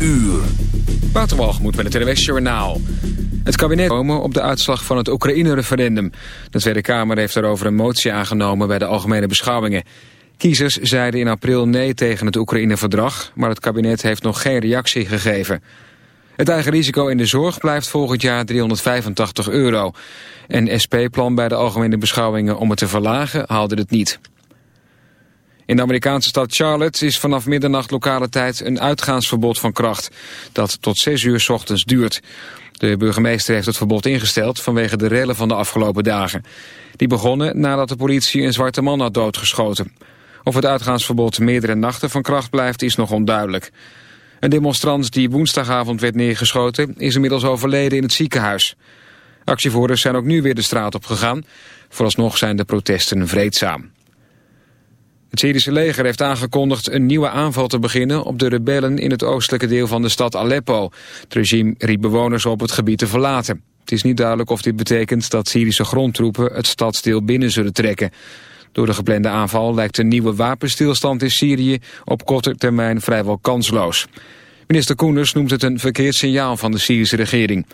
uur. moet met het NWS Journaal. Het kabinet komen op de uitslag van het Oekraïne-referendum. De Tweede Kamer heeft daarover een motie aangenomen bij de algemene beschouwingen. Kiezers zeiden in april nee tegen het Oekraïne-verdrag... maar het kabinet heeft nog geen reactie gegeven. Het eigen risico in de zorg blijft volgend jaar 385 euro. En SP-plan bij de algemene beschouwingen om het te verlagen haalde het niet. In de Amerikaanse stad Charlotte is vanaf middernacht lokale tijd een uitgaansverbod van kracht. Dat tot 6 uur ochtends duurt. De burgemeester heeft het verbod ingesteld vanwege de rellen van de afgelopen dagen. Die begonnen nadat de politie een zwarte man had doodgeschoten. Of het uitgaansverbod meerdere nachten van kracht blijft is nog onduidelijk. Een demonstrant die woensdagavond werd neergeschoten is inmiddels overleden in het ziekenhuis. Actievoerders zijn ook nu weer de straat op gegaan. Vooralsnog zijn de protesten vreedzaam. Het Syrische leger heeft aangekondigd een nieuwe aanval te beginnen op de rebellen in het oostelijke deel van de stad Aleppo. Het regime riep bewoners op het gebied te verlaten. Het is niet duidelijk of dit betekent dat Syrische grondtroepen het stadsdeel binnen zullen trekken. Door de geplande aanval lijkt een nieuwe wapenstilstand in Syrië op korte termijn vrijwel kansloos. Minister Koenders noemt het een verkeerd signaal van de Syrische regering.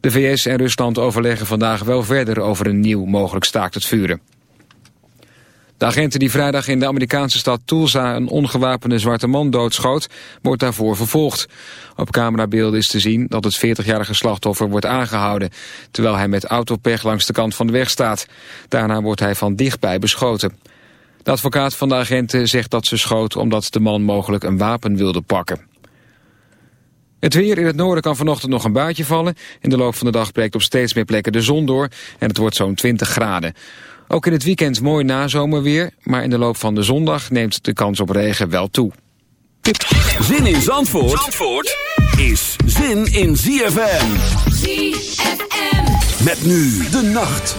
De VS en Rusland overleggen vandaag wel verder over een nieuw mogelijk staakt het vuren. De agenten die vrijdag in de Amerikaanse stad Tulsa een ongewapende zwarte man doodschoot, wordt daarvoor vervolgd. Op camerabeelden is te zien dat het 40-jarige slachtoffer wordt aangehouden, terwijl hij met autopech langs de kant van de weg staat. Daarna wordt hij van dichtbij beschoten. De advocaat van de agenten zegt dat ze schoot omdat de man mogelijk een wapen wilde pakken. Het weer in het noorden kan vanochtend nog een buitje vallen. In de loop van de dag breekt op steeds meer plekken de zon door en het wordt zo'n 20 graden. Ook in het weekend mooi nazomerweer, maar in de loop van de zondag neemt de kans op regen wel toe. Zin in Zandvoort, Zandvoort is zin in ZFM. ZFM. Met nu de nacht.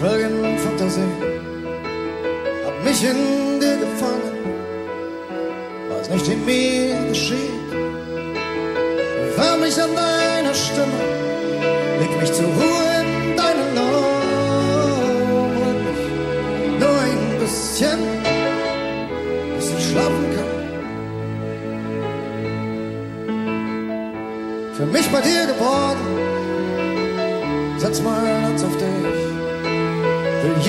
Schwelgen Fantasie. Hab mich in dir gefangen, weiß nicht, in mir geschieht. Wärm mich an deiner Stimme, leg mich zur Ruhe in deinen Arm und nur ein bisschen, bis ich schlafen kann. Für mich bei dir geboren, setz mein Herz auf dich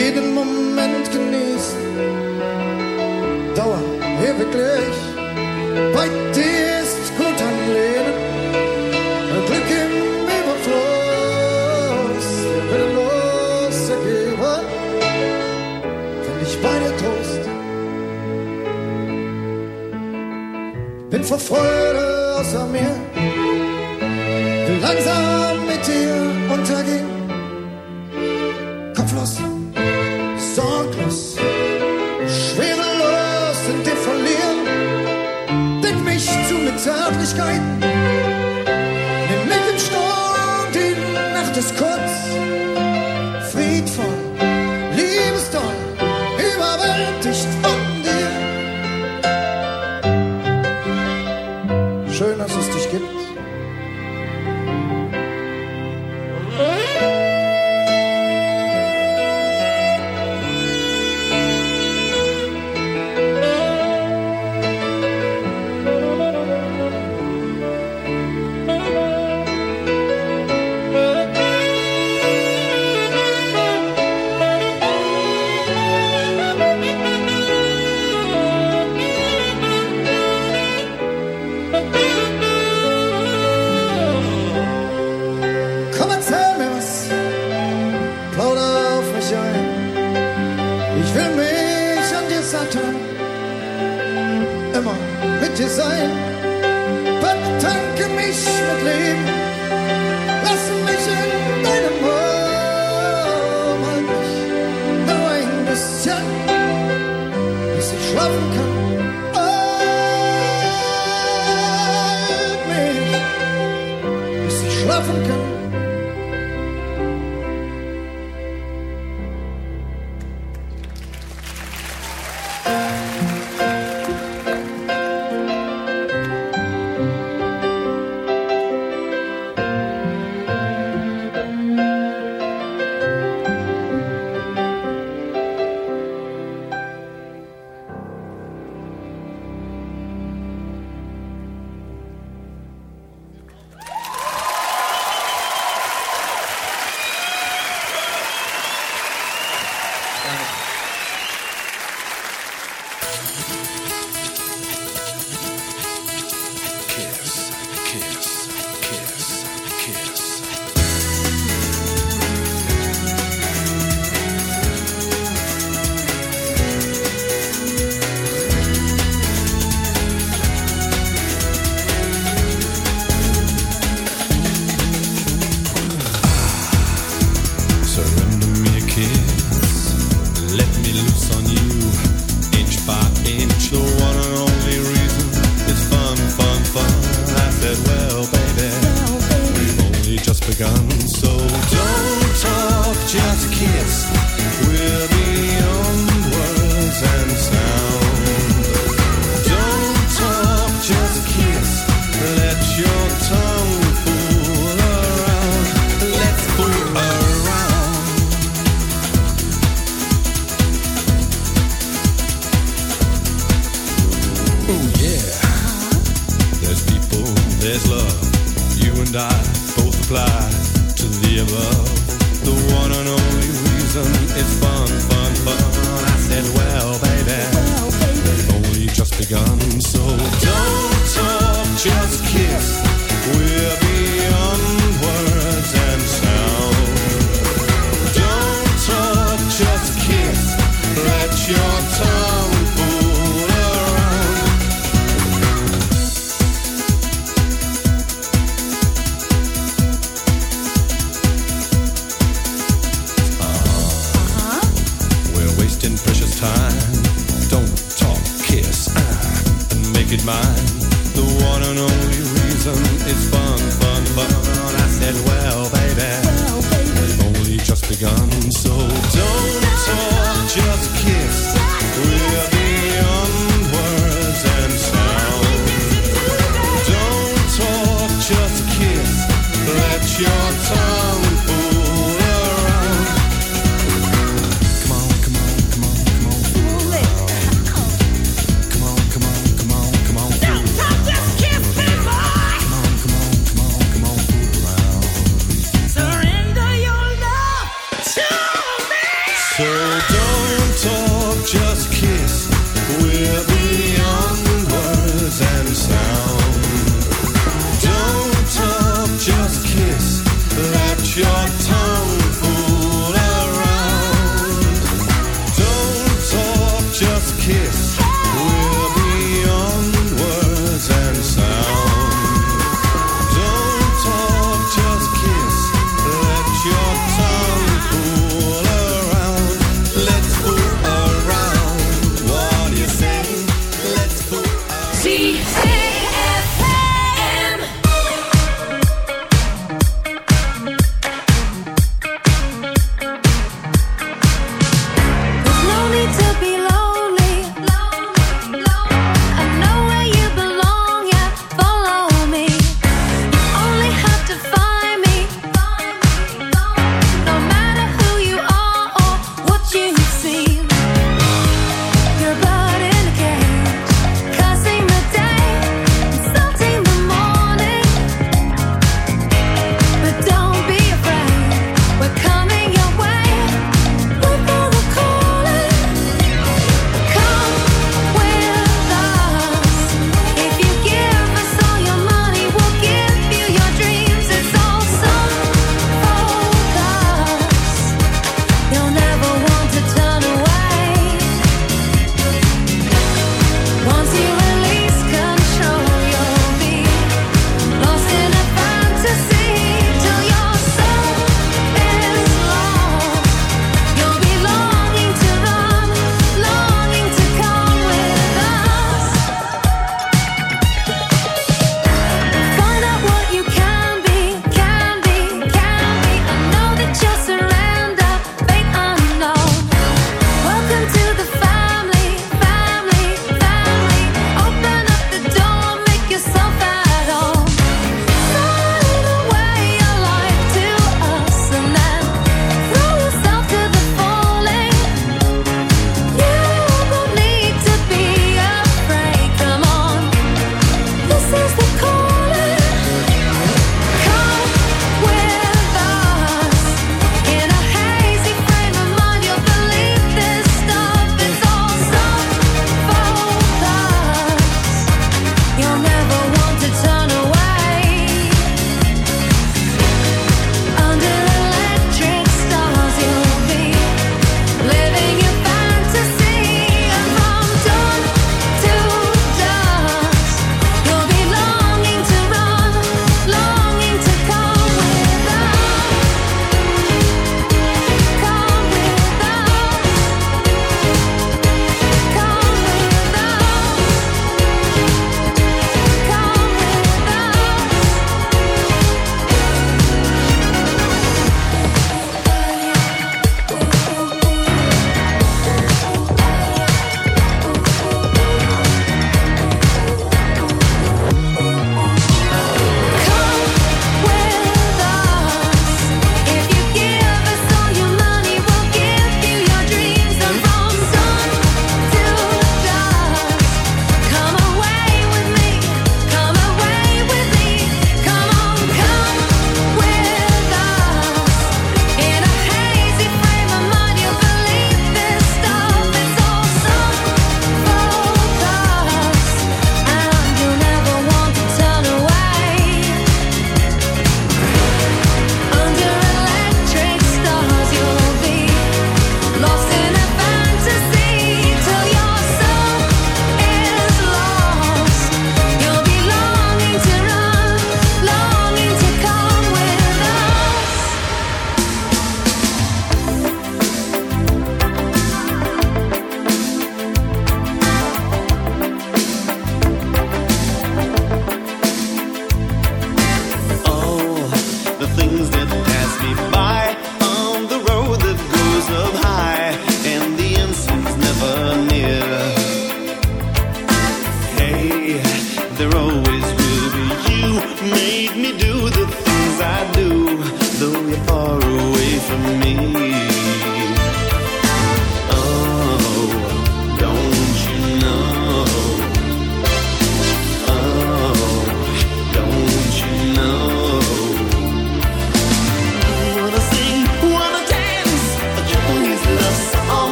jeden Moment genießen. Dauer ewiglich, bei dir ist gut am Leben, Glück im Überfluss, der willenlose Geber, find ich bei dir Trost. Bin vor Freude außer mir, Zärtlichkeit,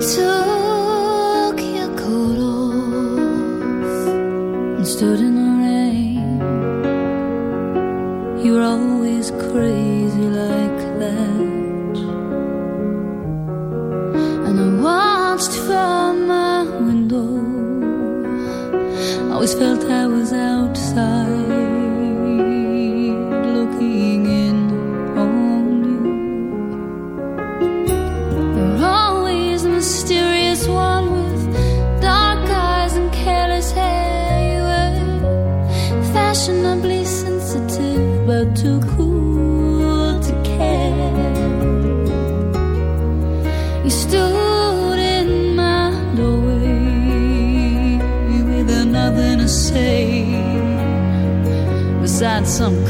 took your coat off and stood in the rain. You were always crazy. some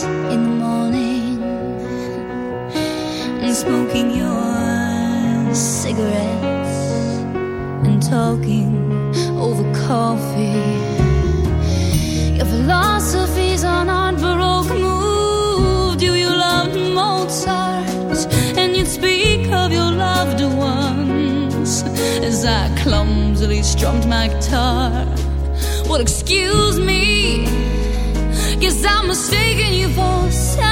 in the morning and smoking your cigarettes and talking over coffee. Your philosophy's on art baroque moved you. You loved Mozart and you'd speak of your loved ones as I clumsily strummed my guitar. Well, excuse me. Guess I'm mistaken you for someone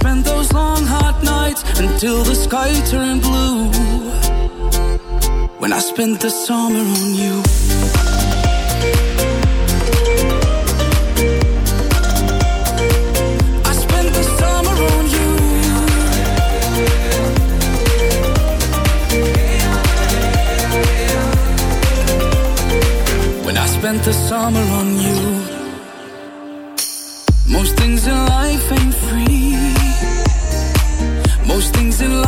spent those long hot nights until the sky turned blue. When I spent the summer on you. spent the summer on you. Most things in life ain't free